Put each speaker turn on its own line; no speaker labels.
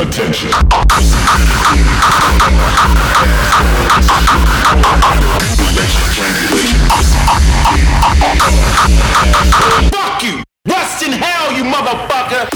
Attention. Motherfucker!